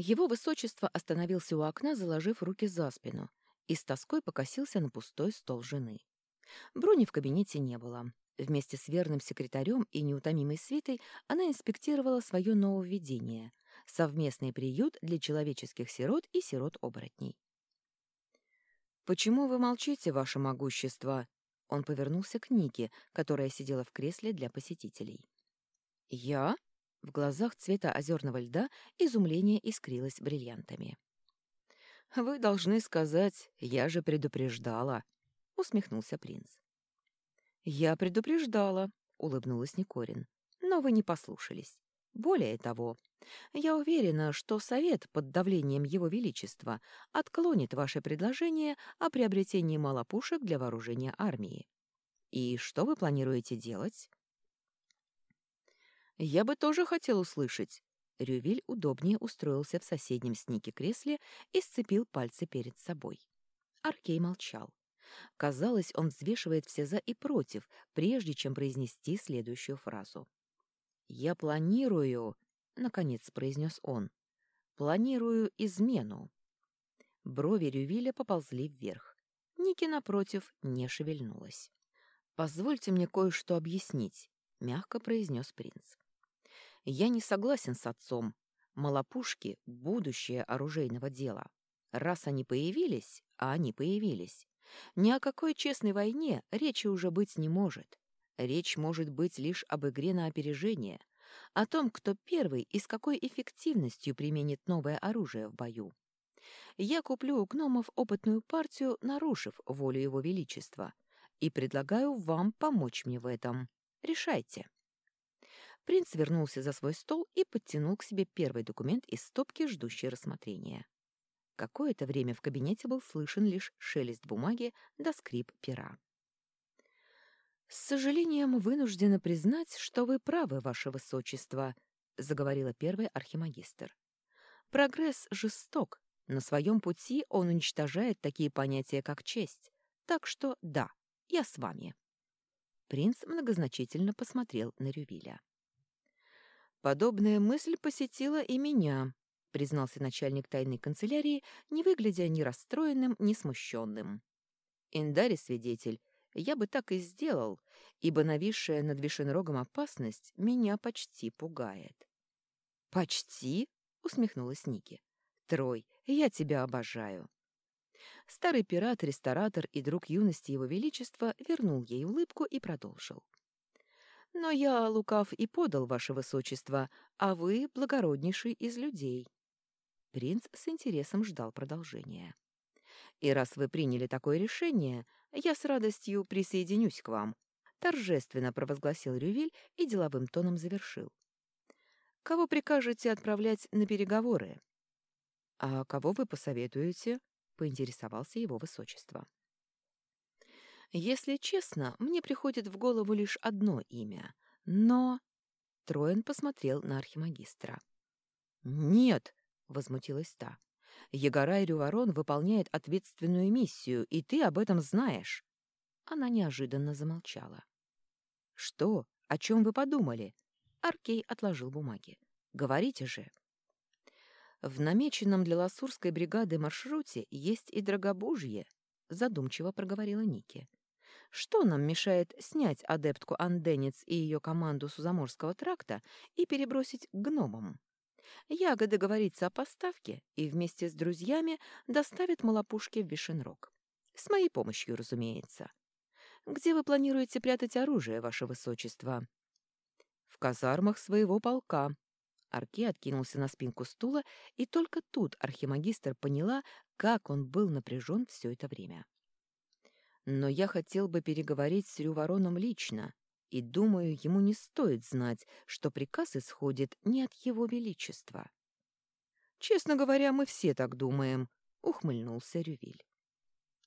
Его высочество остановился у окна, заложив руки за спину, и с тоской покосился на пустой стол жены. Бруни в кабинете не было. Вместе с верным секретарем и неутомимой свитой она инспектировала свое нововведение — совместный приют для человеческих сирот и сирот-оборотней. «Почему вы молчите, ваше могущество?» Он повернулся к Нике, которая сидела в кресле для посетителей. «Я?» В глазах цвета озерного льда изумление искрилось бриллиантами. «Вы должны сказать, я же предупреждала», — усмехнулся принц. «Я предупреждала», — улыбнулась Никорин, — «но вы не послушались. Более того, я уверена, что Совет под давлением Его Величества отклонит ваше предложение о приобретении малопушек для вооружения армии. И что вы планируете делать?» «Я бы тоже хотел услышать». Рювиль удобнее устроился в соседнем с Ники кресле и сцепил пальцы перед собой. Аркей молчал. Казалось, он взвешивает все «за» и «против», прежде чем произнести следующую фразу. «Я планирую...» — наконец произнес он. «Планирую измену». Брови Рювиля поползли вверх. Ники, напротив, не шевельнулась. «Позвольте мне кое-что объяснить», — мягко произнес принц. Я не согласен с отцом. Малопушки — будущее оружейного дела. Раз они появились, а они появились, ни о какой честной войне речи уже быть не может. Речь может быть лишь об игре на опережение, о том, кто первый и с какой эффективностью применит новое оружие в бою. Я куплю у гномов опытную партию, нарушив волю его величества, и предлагаю вам помочь мне в этом. Решайте. Принц вернулся за свой стол и подтянул к себе первый документ из стопки, ждущей рассмотрения. Какое-то время в кабинете был слышен лишь шелест бумаги да скрип пера. «С сожалением вынуждена признать, что вы правы, ваше высочество», — заговорила первый архимагистр. «Прогресс жесток. На своем пути он уничтожает такие понятия, как честь. Так что да, я с вами». Принц многозначительно посмотрел на Рювиля. «Подобная мысль посетила и меня», — признался начальник тайной канцелярии, не выглядя ни расстроенным, ни смущенным. «Индари свидетель, я бы так и сделал, ибо нависшая над Вишенрогом опасность меня почти пугает». «Почти?» — усмехнулась Ники. «Трой, я тебя обожаю». Старый пират, ресторатор и друг юности его величества вернул ей улыбку и продолжил. Но я, лукав, и подал, ваше высочество, а вы — благороднейший из людей». Принц с интересом ждал продолжения. «И раз вы приняли такое решение, я с радостью присоединюсь к вам», — торжественно провозгласил Рювиль и деловым тоном завершил. «Кого прикажете отправлять на переговоры?» «А кого вы посоветуете?» — поинтересовался его высочество. Если честно, мне приходит в голову лишь одно имя. Но...» Троен посмотрел на архимагистра. «Нет!» — возмутилась та. «Егорай Рюворон выполняет ответственную миссию, и ты об этом знаешь». Она неожиданно замолчала. «Что? О чем вы подумали?» Аркей отложил бумаги. «Говорите же». «В намеченном для Ласурской бригады маршруте есть и Драгобужье», — задумчиво проговорила Ники. Что нам мешает снять адептку Анденец и ее команду Сузаморского тракта и перебросить гномам? Яга договорится о поставке и вместе с друзьями доставит малопушки в Вишенрог. С моей помощью, разумеется. Где вы планируете прятать оружие, ваше высочество? В казармах своего полка. Арки откинулся на спинку стула, и только тут архимагистр поняла, как он был напряжен все это время. Но я хотел бы переговорить с Рювороном лично, и думаю, ему не стоит знать, что приказ исходит не от его величества. «Честно говоря, мы все так думаем», — ухмыльнулся Рювиль.